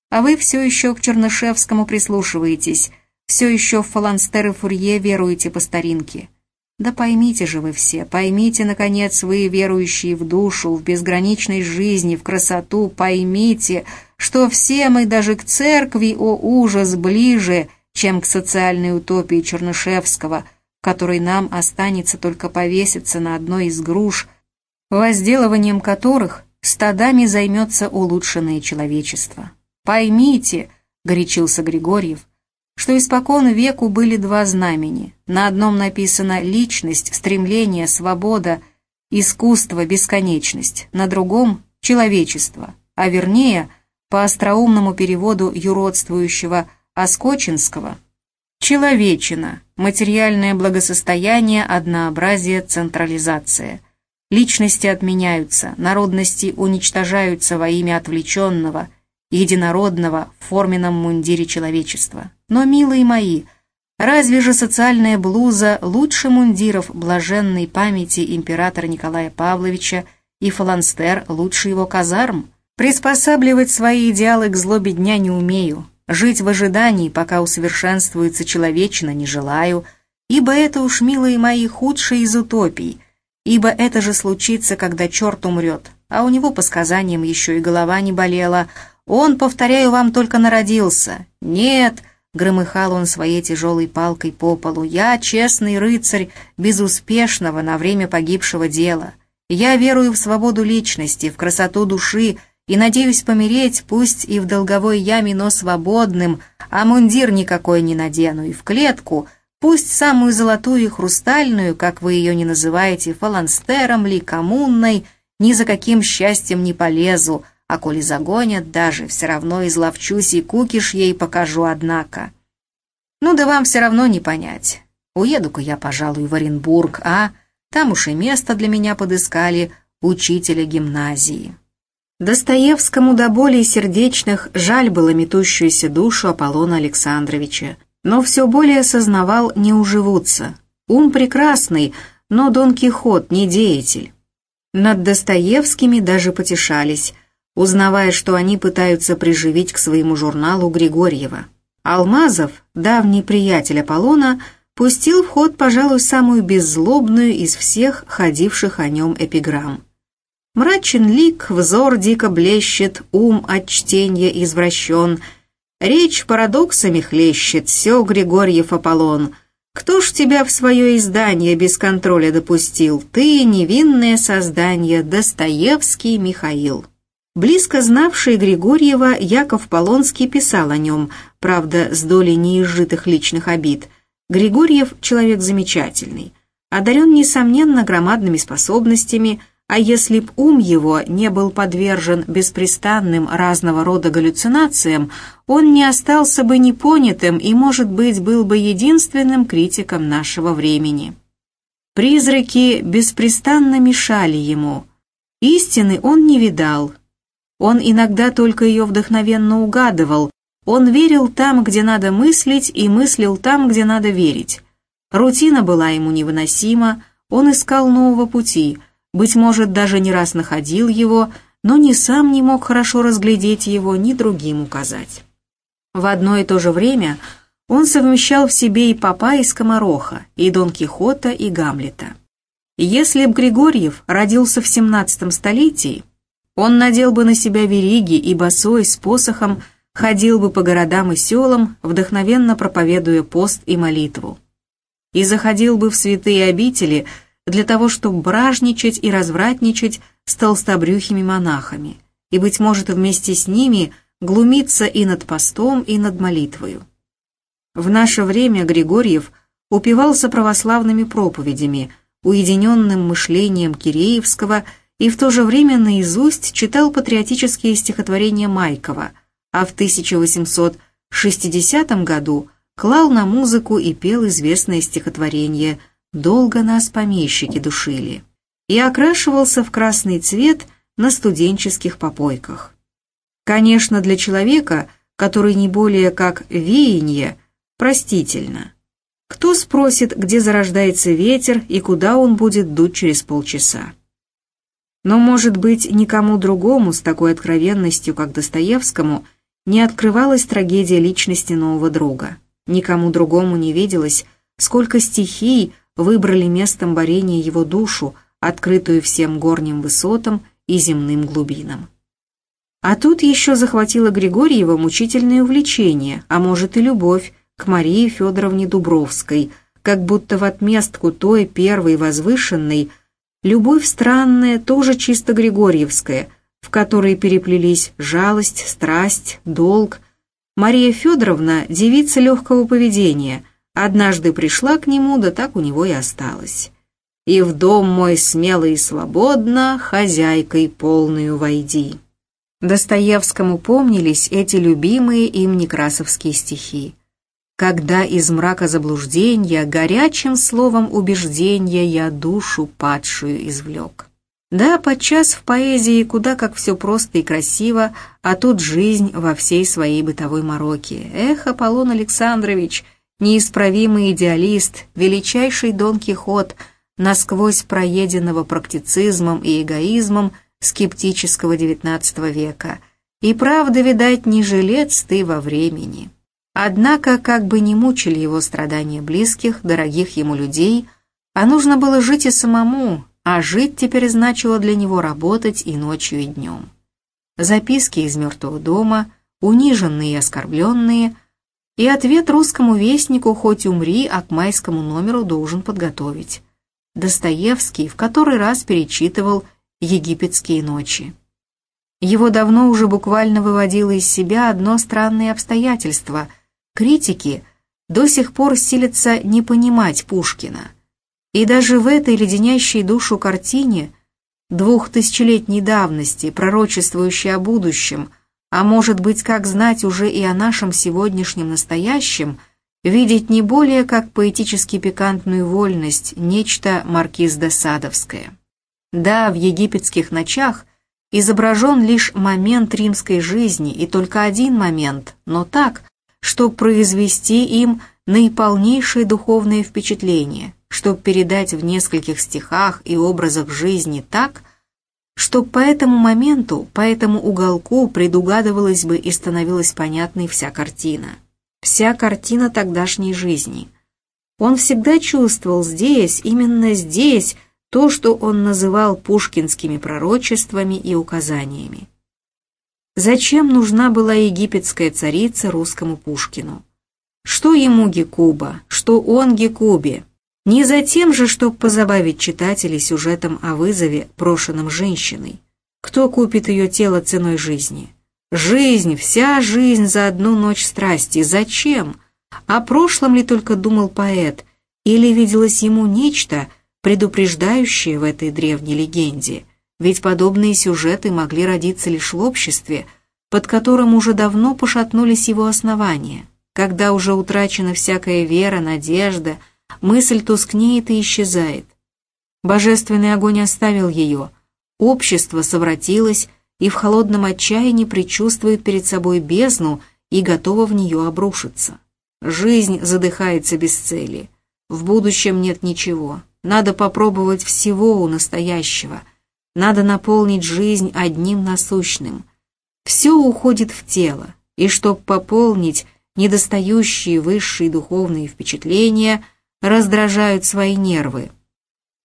А вы все еще к Чернышевскому прислушиваетесь, все еще в фаланстер и фурье веруете по старинке. Да поймите же вы все, поймите, наконец, вы, верующие в душу, в безграничной жизни, в красоту, поймите, что все мы даже к церкви, о ужас, ближе, чем к социальной утопии Чернышевского, которой нам останется только повеситься на одной из груш, возделыванием которых стадами займется улучшенное человечество. «Поймите», — горячился Григорьев, что испокон веку были два знамени. На одном написано «личность», «стремление», «свобода», «искусство», «бесконечность», на другом — «человечество», а вернее — по остроумному переводу юродствующего Оскочинского, человечина, материальное благосостояние, однообразие, централизация. Личности отменяются, народности уничтожаются во имя отвлеченного, единородного в форменном мундире человечества. Но, милые мои, разве же социальная блуза лучше мундиров блаженной памяти императора Николая Павловича и фаланстер лучше его казарм? Приспосабливать свои идеалы к злобе дня не умею, жить в ожидании, пока усовершенствуется человечина, не желаю, ибо это уж, милые мои, худшие из утопий, ибо это же случится, когда черт умрет, а у него, по сказаниям, еще и голова не болела, он, повторяю вам, только народился. Нет, громыхал он своей тяжелой палкой по полу, я честный рыцарь безуспешного на время погибшего дела. Я верую в свободу личности, в красоту души, и надеюсь помереть, пусть и в долговой яме, но свободным, а мундир никакой не надену, и в клетку, пусть самую золотую и хрустальную, как вы ее не называете, фаланстером ли, коммунной, ни за каким счастьем не полезу, а коли загонят даже, все равно изловчусь и кукиш ей покажу, однако. Ну да вам все равно не понять. Уеду-ка я, пожалуй, в Оренбург, а там уж и место для меня подыскали учителя гимназии. Достоевскому до более сердечных жаль было метущуюся душу Аполлона Александровича, но все более осознавал не уживутся. Ум прекрасный, но Дон Кихот не деятель. Над Достоевскими даже потешались, узнавая, что они пытаются приживить к своему журналу Григорьева. Алмазов, давний приятель Аполлона, пустил в ход, пожалуй, самую беззлобную из всех ходивших о нем эпиграмм. Мрачен лик, взор дико блещет, ум от чтения извращен, речь парадоксами хлещет, все Григорьев Аполлон. Кто ж тебя в свое издание без контроля допустил? Ты, невинное создание, Достоевский Михаил. Близко знавший Григорьева, Яков Полонский писал о нем, правда, с долей неизжитых личных обид. Григорьев – человек замечательный, одарен, несомненно, громадными способностями – а если б ум его не был подвержен беспрестанным разного рода галлюцинациям, он не остался бы непонятым и, может быть, был бы единственным критиком нашего времени. Призраки беспрестанно мешали ему. Истины он не видал. Он иногда только ее вдохновенно угадывал. Он верил там, где надо мыслить, и мыслил там, где надо верить. Рутина была ему невыносима, он искал нового пути – быть может, даже не раз находил его, но ни сам не мог хорошо разглядеть его, ни другим указать. В одно и то же время он совмещал в себе и Папа, и Скомороха, и Дон Кихота, и Гамлета. Если б Григорьев родился в 17 столетии, он надел бы на себя вериги и босой с посохом ходил бы по городам и селам, вдохновенно проповедуя пост и молитву. И заходил бы в святые обители – для того, чтобы бражничать и развратничать с толстобрюхими монахами, и, быть может, вместе с ними глумиться и над постом, и над молитвою. В наше время Григорьев упивался православными проповедями, уединенным мышлением Киреевского и в то же время наизусть читал патриотические стихотворения Майкова, а в 1860 году клал на музыку и пел известное стихотворение – Долго нас помещики душили. И окрашивался в красный цвет на студенческих попойках. Конечно, для человека, который не более как веяние, простительно. Кто спросит, где зарождается ветер и куда он будет дуть через полчаса? Но, может быть, никому другому с такой откровенностью, как Достоевскому, не открывалась трагедия личности нового друга. Никому другому не виделось, сколько стихий выбрали местом борения его душу, открытую всем горним высотам и земным глубинам. А тут еще захватило Григорьева мучительное увлечение, а может и любовь, к Марии Федоровне Дубровской, как будто в отместку той первой возвышенной, любовь странная, тоже чисто григорьевская, в которой переплелись жалость, страсть, долг. Мария Федоровна – девица легкого поведения – Однажды пришла к нему, да так у него и осталась. «И в дом мой смело и свободно, хозяйкой полную войди». Достоевскому помнились эти любимые им некрасовские стихи. «Когда из мрака заблуждения горячим словом убеждения я душу падшую извлек». Да, подчас в поэзии куда как все просто и красиво, а тут жизнь во всей своей бытовой мороке. Эх, Аполлон Александрович, неисправимый идеалист, величайший Дон Кихот, насквозь проеденного практицизмом и эгоизмом скептического XIX века. И правда, видать, не жилец ты во времени. Однако, как бы ни мучили его страдания близких, дорогих ему людей, а нужно было жить и самому, а жить теперь значило для него работать и ночью, и днем. Записки из мертвого дома, униженные и оскорбленные – и ответ русскому вестнику «Хоть умри», а к майскому номеру должен подготовить. Достоевский в который раз перечитывал «Египетские ночи». Его давно уже буквально выводило из себя одно странное обстоятельство. Критики до сих пор силятся не понимать Пушкина. И даже в этой леденящей душу картине двухтысячелетней давности, пророчествующий о будущем, а может быть, как знать уже и о нашем сегодняшнем настоящем, видеть не более как поэтически пикантную вольность, нечто маркиз де Садовское. Да, в египетских ночах изображен лишь момент римской жизни и только один момент, но так, чтобы произвести им наиполнейшее духовное впечатление, чтобы передать в нескольких стихах и образах жизни так, чтобы по этому моменту, по этому уголку предугадывалась бы и становилась понятной вся картина. Вся картина тогдашней жизни. Он всегда чувствовал здесь, именно здесь, то, что он называл пушкинскими пророчествами и указаниями. Зачем нужна была египетская царица русскому Пушкину? Что ему Гекуба, что он Гекубе? Не за тем же, чтобы позабавить читателей сюжетом о вызове, брошенном женщиной. Кто купит ее тело ценой жизни? Жизнь, вся жизнь за одну ночь страсти. Зачем? О прошлом ли только думал поэт? Или виделось ему нечто – предупреждающее в этой древней легенде, ведь подобные сюжеты могли родиться лишь в обществе, под которым уже давно пошатнулись его основания, когда уже утрачена всякая вера, надежда, мысль тускнеет и исчезает. Божественный огонь оставил ее, общество совратилось и в холодном отчаянии предчувствует перед собой бездну и готово в нее обрушиться. Жизнь задыхается без цели, в будущем нет ничего, надо попробовать всего у настоящего. Надо наполнить жизнь одним насущным. Все уходит в тело, и чтоб пополнить недостающие высшие духовные впечатления, раздражают свои нервы.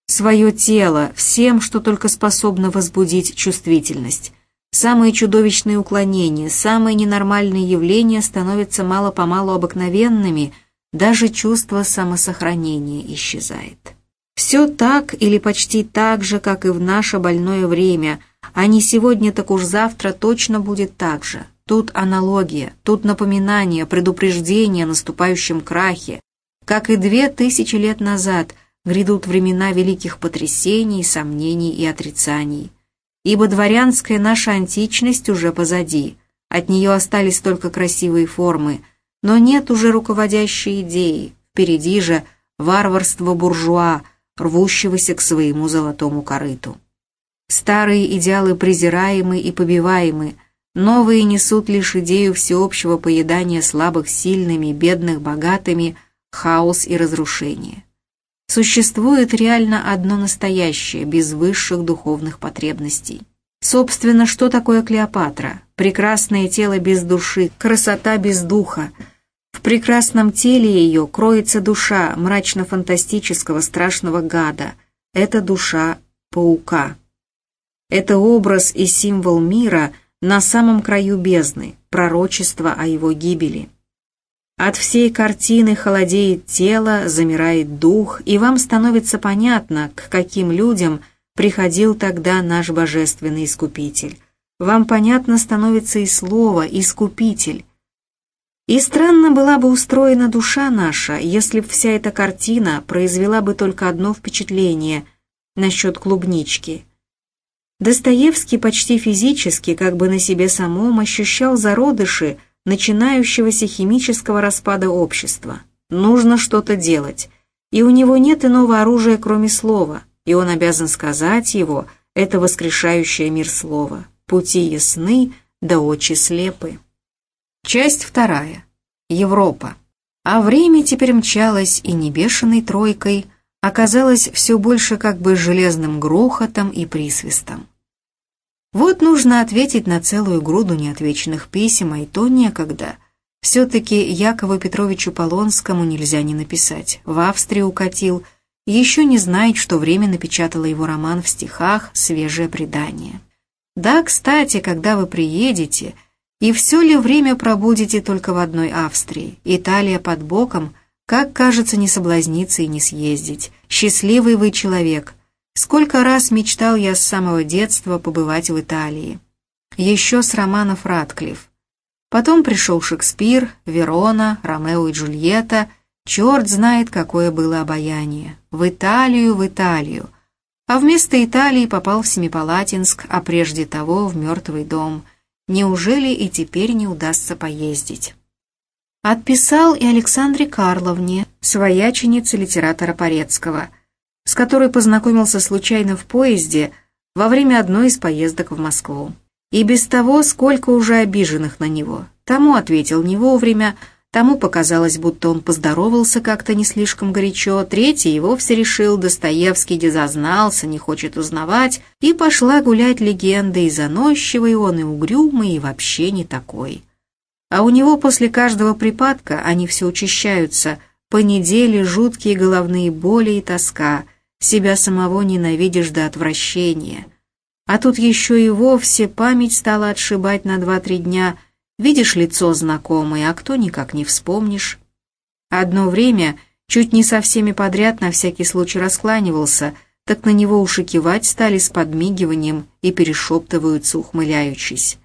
Свое тело всем, что только способно возбудить чувствительность. Самые чудовищные уклонения, самые ненормальные явления становятся мало-помалу обыкновенными, даже чувство самосохранения исчезает. Все так или почти так же, как и в наше больное время, а не сегодня, так уж завтра точно будет так же. Тут аналогия, тут напоминание, предупреждение о наступающем крахе. Как и две тысячи лет назад грядут времена великих потрясений, сомнений и отрицаний. Ибо дворянская наша античность уже позади, от нее остались только красивые формы, но нет уже руководящей идеи, впереди же варварство буржуа, рвущегося к своему золотому корыту. Старые идеалы презираемы и побиваемы, новые несут лишь идею всеобщего поедания слабых сильными, бедных богатыми, хаос и разрушение. Существует реально одно настоящее, без высших духовных потребностей. Собственно, что такое Клеопатра? Прекрасное тело без души, красота без духа – в прекрасном теле ее кроется душа мрачно-фантастического страшного гада. Это душа паука. Это образ и символ мира на самом краю бездны, пророчество о его гибели. От всей картины холодеет тело, замирает дух, и вам становится понятно, к каким людям приходил тогда наш божественный Искупитель. Вам понятно становится и слово «искупитель», и странно была бы устроена душа наша, если б вся эта картина произвела бы только одно впечатление насчет клубнички. Достоевский почти физически, как бы на себе самом, ощущал зародыши начинающегося химического распада общества. Нужно что-то делать, и у него нет иного оружия, кроме слова, и он обязан сказать его, это воскрешающее мир слово. Пути ясны, да очи слепы. Часть вторая. Европа. А время теперь мчалось и не бешеной тройкой, оказалось все больше как бы железным грохотом и присвистом. Вот нужно ответить на целую груду неотвеченных писем, а и то некогда. Все-таки Якову Петровичу Полонскому нельзя не написать. В Австрию укатил, еще не знает, что время напечатало его роман в стихах «Свежее предание». Да, кстати, когда вы приедете – и все ли время пробудете только в одной Австрии? Италия под боком, как кажется, не соблазниться и не съездить. Счастливый вы человек. Сколько раз мечтал я с самого детства побывать в Италии. Еще с романов Ратклифф. Потом пришел Шекспир, Верона, Ромео и Джульетта. Черт знает, какое было обаяние. В Италию, в Италию. а вместо Италии попал в Семипалатинск, а прежде того в мертвый дом. Неужели и теперь не удастся поездить? Отписал и Александре Карловне, свояченице литератора Порецкого, с которой познакомился случайно в поезде во время одной из поездок в Москву. И без того, сколько уже обиженных на него. Тому ответил не вовремя, Тому показалось, будто он поздоровался как-то не слишком горячо, третий и вовсе решил, Достоевский дезознался, не хочет узнавать, и пошла гулять легенда, и заносчивый он, и угрюмый, и вообще не такой. А у него после каждого припадка они все учащаются, по неделе жуткие головные боли и тоска, себя самого ненавидишь до отвращения. А тут еще и вовсе память стала отшибать на два-три дня – Видишь лицо знакомое, а кто никак не вспомнишь. Одно время чуть не со всеми подряд на всякий случай раскланивался, так на него уж и кивать стали с подмигиванием и перешептываются, ухмыляючись.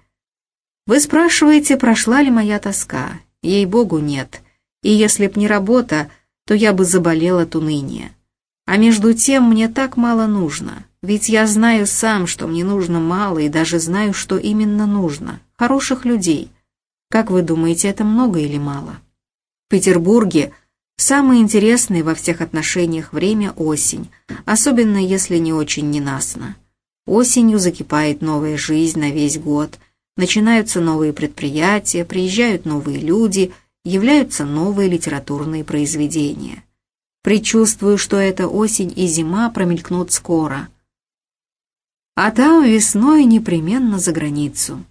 Вы спрашиваете, прошла ли моя тоска? Ей-богу, нет. И если б не работа, то я бы заболел от уныния. А между тем мне так мало нужно, ведь я знаю сам, что мне нужно мало, и даже знаю, что именно нужно. Хороших людей. Как вы думаете, это много или мало? В Петербурге самое интересное во всех отношениях время осень, особенно если не очень ненастно. Осенью закипает новая жизнь на весь год, начинаются новые предприятия, приезжают новые люди, являются новые литературные произведения. Причувствую, что эта осень и зима промелькнут скоро. А там весной непременно за границу.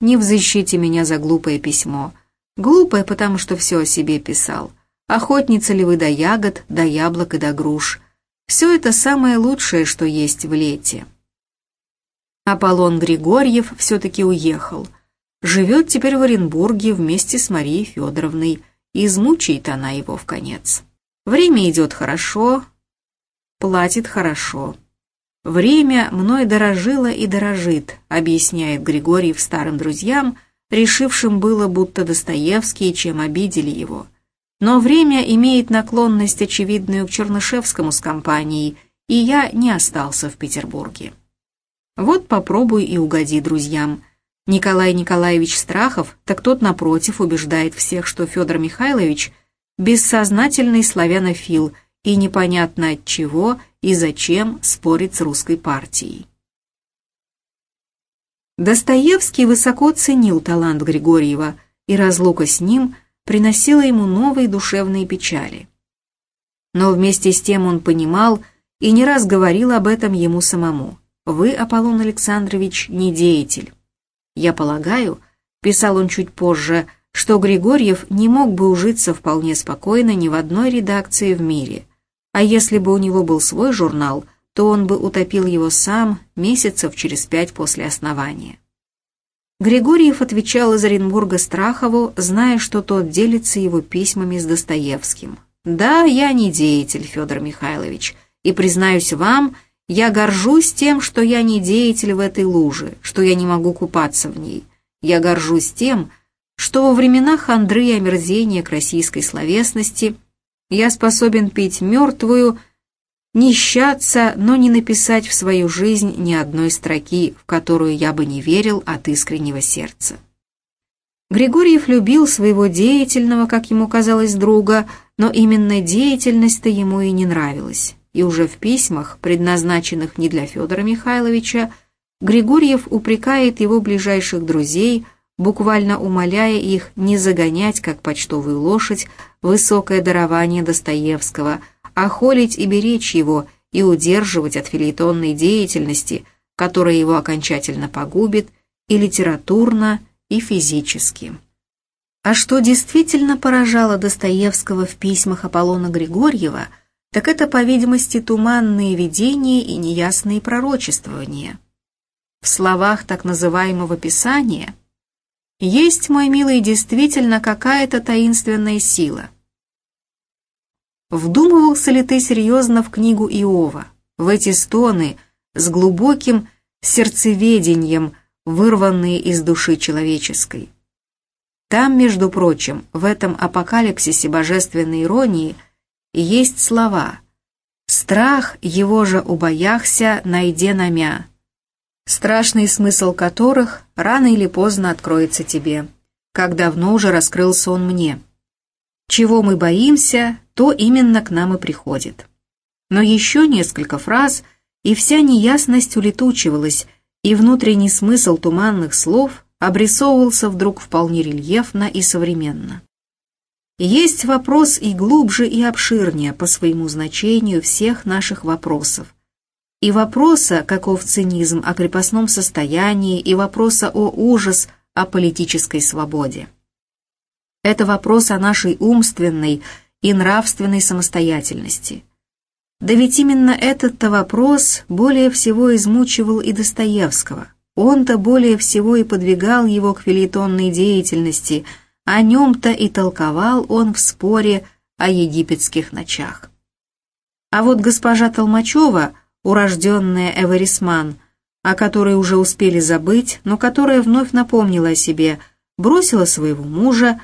Не взыщите меня за глупое письмо. Глупое, потому что все о себе писал. Охотница ли вы до ягод, до яблок и до груш. Все это самое лучшее, что есть в лете. Аполлон Григорьев все-таки уехал. Живет теперь в Оренбурге вместе с Марией Федоровной. Измучает она его в конец. Время идет хорошо, платит хорошо. «Время мной дорожило и дорожит», объясняет Григорьев старым друзьям, решившим было, будто Достоевский, чем обидели его. Но время имеет наклонность, очевидную к Чернышевскому с компанией, и я не остался в Петербурге. Вот попробуй и угоди друзьям. Николай Николаевич Страхов, так тот, напротив, убеждает всех, что Федор Михайлович – бессознательный славянофил – и непонятно от чего и зачем спорить с русской партией. Достоевский высоко ценил талант Григорьева, и разлука с ним приносила ему новые душевные печали. Но вместе с тем он понимал и не раз говорил об этом ему самому. «Вы, Аполлон Александрович, не деятель. Я полагаю, — писал он чуть позже, — что Григорьев не мог бы ужиться вполне спокойно ни в одной редакции в мире — а если бы у него был свой журнал, то он бы утопил его сам месяцев через пять после основания. Григорьев отвечал из Оренбурга Страхову, зная, что тот делится его письмами с Достоевским. «Да, я не деятель, Федор Михайлович, и, признаюсь вам, я горжусь тем, что я не деятель в этой луже, что я не могу купаться в ней. Я горжусь тем, что во времена хандры и омерзения к российской словесности я способен пить мертвую, нищаться, но не написать в свою жизнь ни одной строки, в которую я бы не верил от искреннего сердца. Григорьев любил своего деятельного, как ему казалось, друга, но именно деятельность-то ему и не нравилась. И уже в письмах, предназначенных не для Федора Михайловича, Григорьев упрекает его ближайших друзей, буквально умоляя их не загонять, как почтовую лошадь, высокое дарование Достоевского, а холить и беречь его и удерживать от филитонной деятельности, которая его окончательно погубит и литературно, и физически. А что действительно поражало Достоевского в письмах Аполлона Григорьева, так это, по видимости, туманные видения и неясные пророчествования. В словах так называемого Писания есть, мой милый, действительно какая-то таинственная сила. Вдумывался ли ты серьезно в книгу Иова, в эти стоны с глубоким сердцеведением, вырванные из души человеческой? Там, между прочим, в этом апокалипсисе божественной иронии есть слова Страх его же убояхся, найде намя, страшный смысл которых рано или поздно откроется тебе, как давно уже раскрылся он мне. Чего мы боимся, то именно к нам и приходит. Но еще несколько фраз, и вся неясность улетучивалась, и внутренний смысл туманных слов обрисовывался вдруг вполне рельефно и современно. Есть вопрос и глубже, и обширнее по своему значению всех наших вопросов. И вопроса, каков цинизм о крепостном состоянии, и вопроса о ужас о политической свободе. Это вопрос о нашей умственной и нравственной самостоятельности. Да ведь именно этот-то вопрос более всего измучивал и Достоевского. Он-то более всего и подвигал его к филитонной деятельности – о нем-то и толковал он в споре о египетских ночах. А вот госпожа Толмачева, урожденная Эварисман, о которой уже успели забыть, но которая вновь напомнила о себе, бросила своего мужа,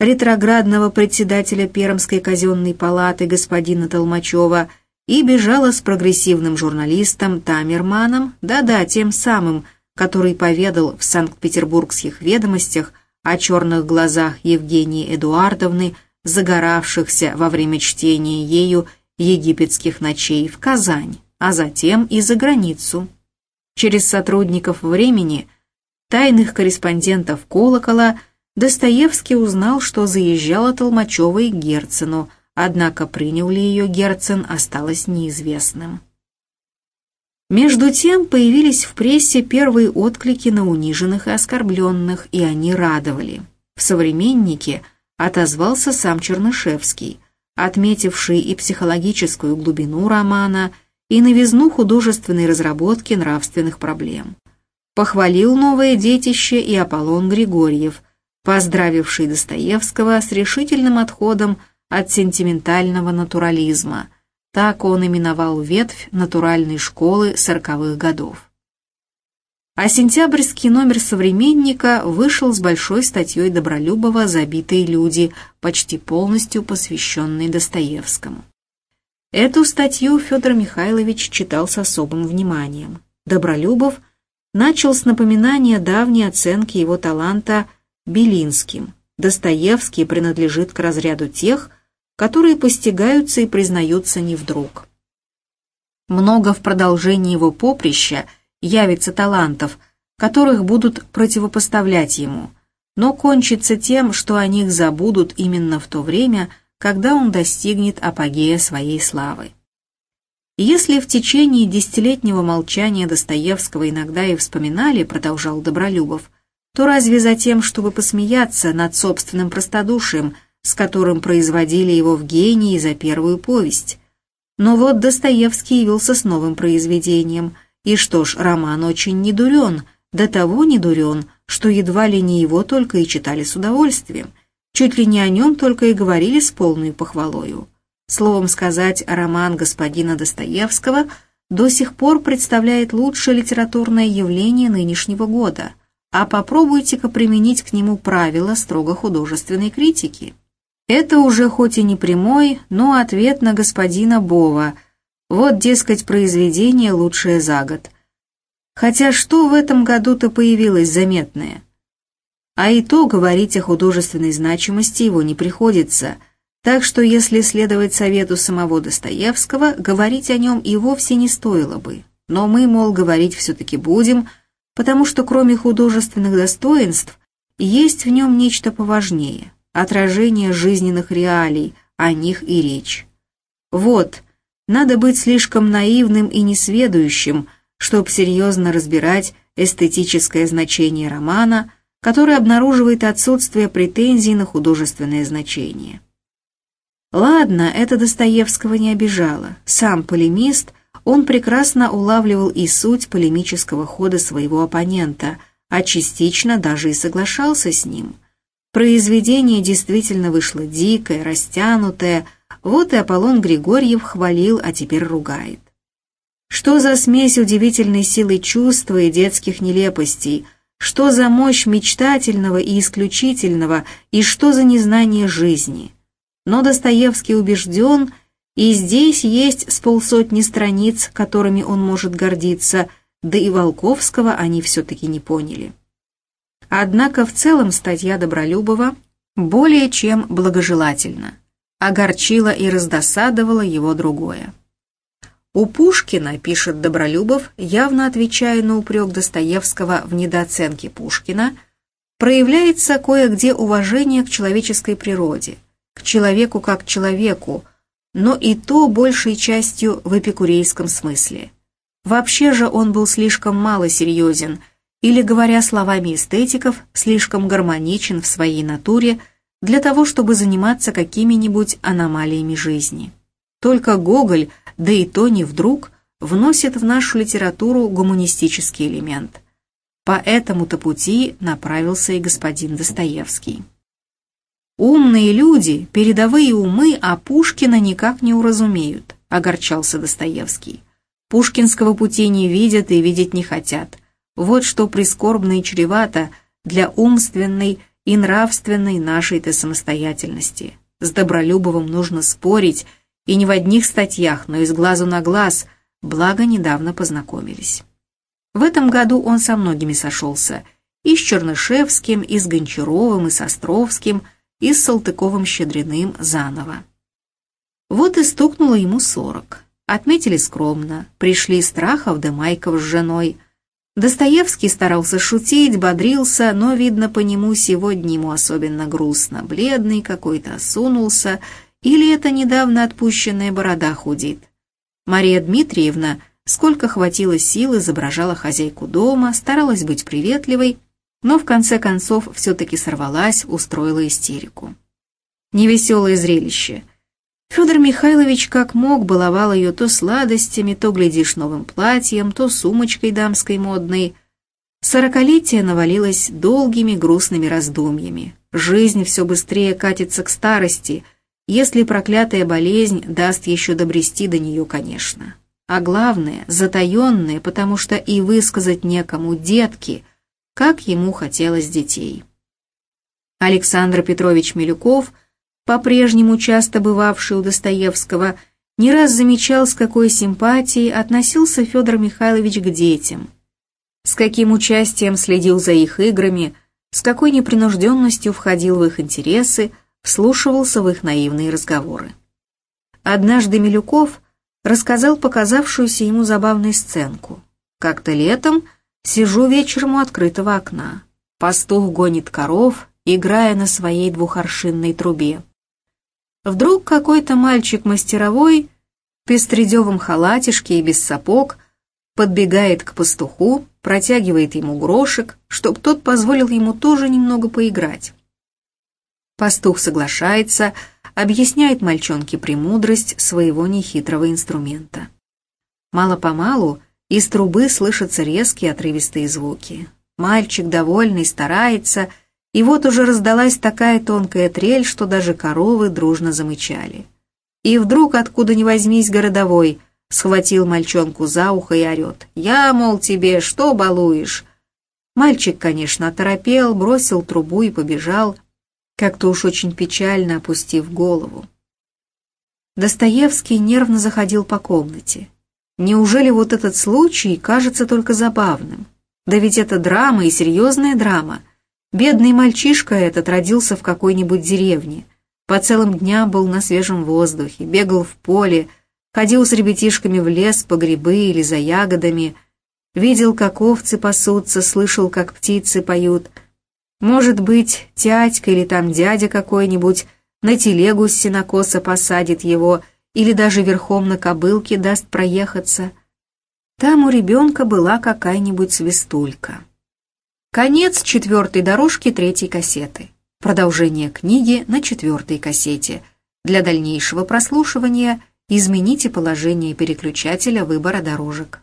ретроградного председателя Пермской казенной палаты господина Толмачева, и бежала с прогрессивным журналистом Тамерманом, да-да, тем самым, который поведал в Санкт-Петербургских ведомостях о черных глазах Евгении Эдуардовны, загоравшихся во время чтения ею египетских ночей в Казань, а затем и за границу. Через сотрудников времени, тайных корреспондентов «Колокола», Достоевский узнал, что заезжала Толмачева и Герцену, однако принял ли ее Герцен, осталось неизвестным. Между тем появились в прессе первые отклики на униженных и оскорбленных, и они радовали. В «Современнике» отозвался сам Чернышевский, отметивший и психологическую глубину романа, и новизну художественной разработки нравственных проблем. Похвалил новое детище и Аполлон Григорьев, поздравивший Достоевского с решительным отходом от сентиментального натурализма – так он именовал ветвь натуральной школы сороковых годов. А сентябрьский номер «Современника» вышел с большой статьей Добролюбова «Забитые люди», почти полностью посвященной Достоевскому. Эту статью Федор Михайлович читал с особым вниманием. Добролюбов начал с напоминания давней оценки его таланта Белинским. Достоевский принадлежит к разряду тех, которые постигаются и признаются не вдруг. Много в продолжении его поприща явится талантов, которых будут противопоставлять ему, но кончится тем, что о них забудут именно в то время, когда он достигнет апогея своей славы. Если в течение десятилетнего молчания Достоевского иногда и вспоминали, продолжал Добролюбов, то разве за тем, чтобы посмеяться над собственным простодушием – с которым производили его в гении за первую повесть. Но вот Достоевский явился с новым произведением, и что ж, роман очень недурен, до того недурен, что едва ли не его только и читали с удовольствием, чуть ли не о нем только и говорили с полной похвалою. Словом сказать, роман господина Достоевского до сих пор представляет лучшее литературное явление нынешнего года, а попробуйте-ка применить к нему правила строго художественной критики. Это уже хоть и не прямой, но ответ на господина Бова. Вот, дескать, произведение лучшее за год. Хотя что в этом году-то появилось заметное? А и то говорить о художественной значимости его не приходится, так что если следовать совету самого Достоевского, говорить о нем и вовсе не стоило бы. Но мы, мол, говорить все-таки будем, потому что кроме художественных достоинств, есть в нем нечто поважнее – отражение жизненных реалий, о них и речь. Вот, надо быть слишком наивным и несведущим, чтобы серьезно разбирать эстетическое значение романа, который обнаруживает отсутствие претензий на художественное значение. Ладно, это Достоевского не обижало. Сам полемист, он прекрасно улавливал и суть полемического хода своего оппонента, а частично даже и соглашался с ним – Произведение действительно вышло дикое, растянутое, вот и Аполлон Григорьев хвалил, а теперь ругает. Что за смесь удивительной силы чувства и детских нелепостей, что за мощь мечтательного и исключительного, и что за незнание жизни. Но Достоевский убежден, И здесь есть с полсотни страниц, которыми он может гордиться, да и Волковского они все-таки не поняли. Однако в целом статья Добролюбова более чем благожелательна. Огорчила и раздосадовала его другое. У Пушкина, пишет Добролюбов, явно отвечая на упрек Достоевского в недооценке Пушкина, проявляется кое-где уважение к человеческой природе, к человеку как человеку, но и то большей частью в эпикурейском смысле. Вообще же он был слишком мало серьезен, или, говоря словами эстетиков, слишком гармоничен в своей натуре для того, чтобы заниматься какими-нибудь аномалиями жизни. Только Гоголь, да и то не вдруг, вносит в нашу литературу гуманистический элемент. По этому-то пути направился и господин Достоевский. «Умные люди, передовые умы, а Пушкина никак не уразумеют», — огорчался Достоевский. «Пушкинского пути не видят и видеть не хотят. Вот что прискорбно и чревато для умственной и нравственной нашей-то самостоятельности. С Добролюбовым нужно спорить, и не в одних статьях, но и с глазу на глаз, благо недавно познакомились. В этом году он со многими сошелся, и с Чернышевским, и с Гончаровым, и с Островским, и с Салтыковым-Щедриным заново. Вот и стукнуло ему сорок. Отметили скромно, пришли Страхов да Майков с женой – Достоевский старался шутить, бодрился, но, видно, по нему сегодня ему особенно грустно. Бледный какой-то осунулся, или это недавно отпущенная борода худит. Мария Дмитриевна, сколько хватило сил, изображала хозяйку дома, старалась быть приветливой, но в конце концов все-таки сорвалась, устроила истерику. Невеселое зрелище — Федор Михайлович как мог баловал ее то сладостями, то, глядишь, новым платьем, то сумочкой дамской модной. Сорокалетие навалилось долгими грустными раздумьями. Жизнь все быстрее катится к старости, если проклятая болезнь даст еще добрести до нее, конечно. А главное, затаенное, потому что и высказать некому детки, как ему хотелось детей. Александр Петрович Милюков – по-прежнему часто бывавший у Достоевского, не раз замечал, с какой симпатией относился Федор Михайлович к детям, с каким участием следил за их играми, с какой непринужденностью входил в их интересы, вслушивался в их наивные разговоры. Однажды Милюков рассказал показавшуюся ему забавную сценку. Как-то летом сижу вечером у открытого окна. Пастух гонит коров, играя на своей двухоршинной трубе. Вдруг какой-то мальчик мастеровой, в пестредевом халатишке и без сапог, подбегает к пастуху, протягивает ему грошек, чтоб тот позволил ему тоже немного поиграть. Пастух соглашается, объясняет мальчонке премудрость своего нехитрого инструмента. Мало-помалу из трубы слышатся резкие отрывистые звуки. Мальчик, довольный, старается — и вот уже раздалась такая тонкая трель, что даже коровы дружно замычали. И вдруг, откуда ни возьмись, городовой схватил мальчонку за ухо и орет. «Я, мол, тебе что балуешь?» Мальчик, конечно, оторопел, бросил трубу и побежал, как-то уж очень печально опустив голову. Достоевский нервно заходил по комнате. Неужели вот этот случай кажется только забавным? Да ведь это драма и серьезная драма. Бедный мальчишка этот родился в какой-нибудь деревне. По целым дням был на свежем воздухе, бегал в поле, ходил с ребятишками в лес по грибы или за ягодами, видел, как овцы пасутся, слышал, как птицы поют. Может быть, тядька или там дядя какой-нибудь на телегу с сенокоса посадит его или даже верхом на кобылке даст проехаться. Там у ребенка была какая-нибудь свистулька. Конец четвертой дорожки третьей кассеты. Продолжение книги на четвертой кассете. Для дальнейшего прослушивания измените положение переключателя выбора дорожек.